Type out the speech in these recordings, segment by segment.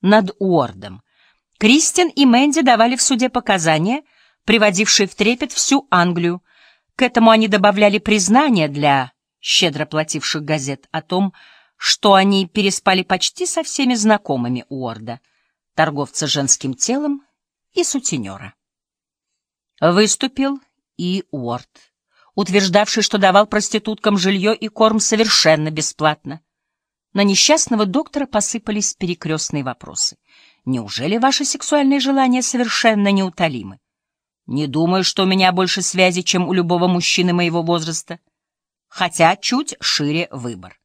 над Уордом. Кристин и Мэнди давали в суде показания, приводившие в трепет всю Англию. К этому они добавляли признания для щедро плативших газет о том, что они переспали почти со всеми знакомыми Уорда, торговца женским телом и сутенера. Выступил и Уорд, утверждавший, что давал проституткам жилье и корм совершенно бесплатно. На несчастного доктора посыпались перекрестные вопросы. Неужели ваши сексуальные желания совершенно неутолимы? Не думаю, что у меня больше связи, чем у любого мужчины моего возраста. Хотя чуть шире выбор.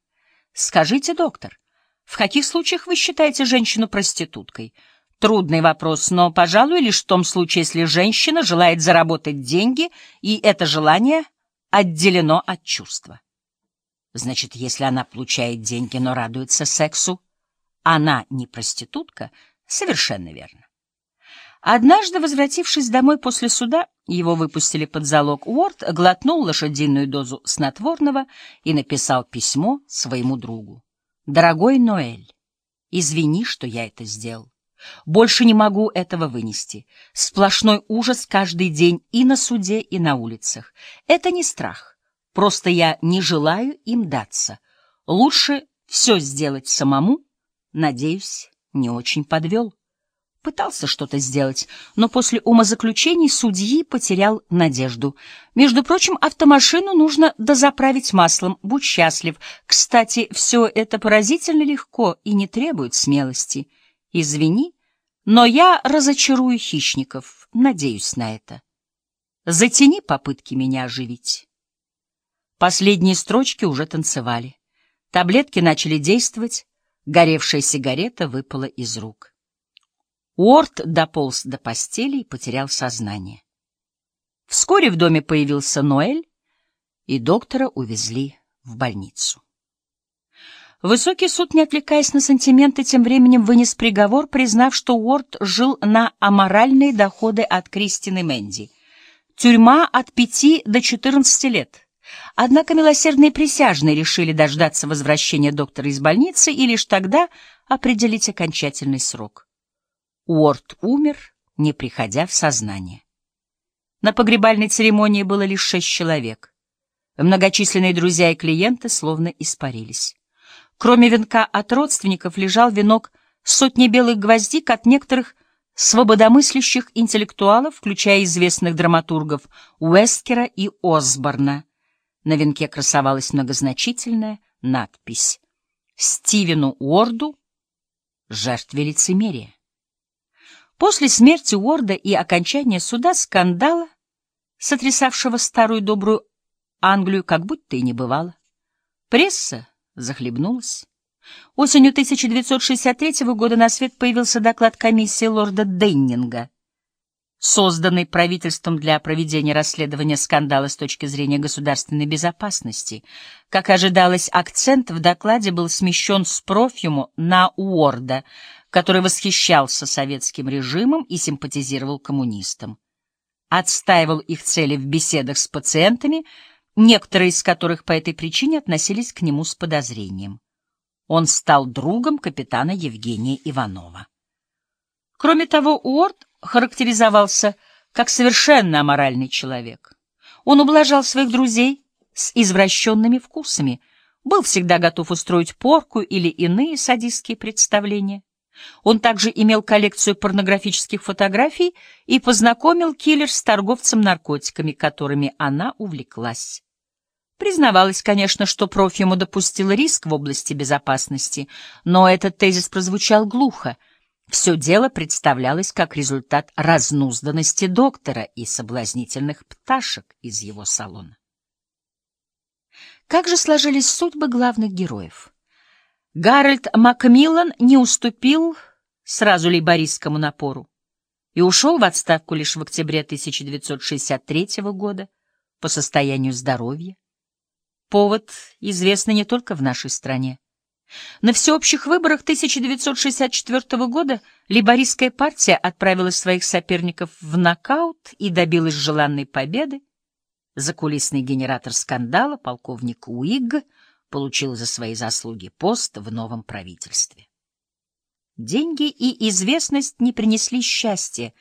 Скажите, доктор, в каких случаях вы считаете женщину проституткой? Трудный вопрос, но, пожалуй, лишь в том случае, если женщина желает заработать деньги, и это желание отделено от чувства. Значит, если она получает деньги, но радуется сексу, она не проститутка — Совершенно верно. Однажды, возвратившись домой после суда, его выпустили под залог, Уорд глотнул лошадиную дозу снотворного и написал письмо своему другу. «Дорогой Ноэль, извини, что я это сделал. Больше не могу этого вынести. Сплошной ужас каждый день и на суде, и на улицах. Это не страх. Просто я не желаю им даться. Лучше все сделать самому. Надеюсь, не очень подвел. Пытался что-то сделать, но после умозаключений судьи потерял надежду. Между прочим, автомашину нужно дозаправить маслом. Будь счастлив. Кстати, все это поразительно легко и не требует смелости. Извини, но я разочарую хищников. Надеюсь на это. Затяни попытки меня оживить. Последние строчки уже танцевали. Таблетки начали действовать. Горевшая сигарета выпала из рук. Уорд дополз до постели и потерял сознание. Вскоре в доме появился Ноэль, и доктора увезли в больницу. Высокий суд, не отвлекаясь на сантименты, тем временем вынес приговор, признав, что Уорд жил на аморальные доходы от Кристины Мэнди. Тюрьма от пяти до четырнадцати лет. Однако милосердные присяжные решили дождаться возвращения доктора из больницы и лишь тогда определить окончательный срок. Уорд умер, не приходя в сознание. На погребальной церемонии было лишь шесть человек. Многочисленные друзья и клиенты словно испарились. Кроме венка от родственников лежал венок сотни белых гвоздик от некоторых свободомыслящих интеллектуалов, включая известных драматургов Уэсткера и Осборна, на венке красовалась многозначительная надпись «Стивену Уорду, жертве лицемерия». После смерти Уорда и окончания суда скандала, сотрясавшего старую добрую Англию, как будто и не бывало. Пресса захлебнулась. Осенью 1963 года на свет появился доклад комиссии лорда Деннинга — созданный правительством для проведения расследования скандала с точки зрения государственной безопасности. Как ожидалось, акцент в докладе был смещен с профиума на Уорда, который восхищался советским режимом и симпатизировал коммунистам. Отстаивал их цели в беседах с пациентами, некоторые из которых по этой причине относились к нему с подозрением. Он стал другом капитана Евгения Иванова. Кроме того, Уорд характеризовался как совершенно аморальный человек. Он ублажал своих друзей с извращенными вкусами, был всегда готов устроить порку или иные садистские представления. Он также имел коллекцию порнографических фотографий и познакомил киллер с торговцем наркотиками, которыми она увлеклась. Признавалась, конечно, что профиуму допустил риск в области безопасности, но этот тезис прозвучал глухо — все дело представлялось как результат разнузданности доктора и соблазнительных пташек из его салона. Как же сложились судьбы главных героев? Гарольд Макмиллан не уступил сразу лейбористскому напору и ушел в отставку лишь в октябре 1963 года по состоянию здоровья. Повод известный не только в нашей стране. На всеобщих выборах 1964 года лейбористская партия отправила своих соперников в нокаут и добилась желанной победы. Закулисный генератор скандала, полковник Уигг, получил за свои заслуги пост в новом правительстве. Деньги и известность не принесли счастья,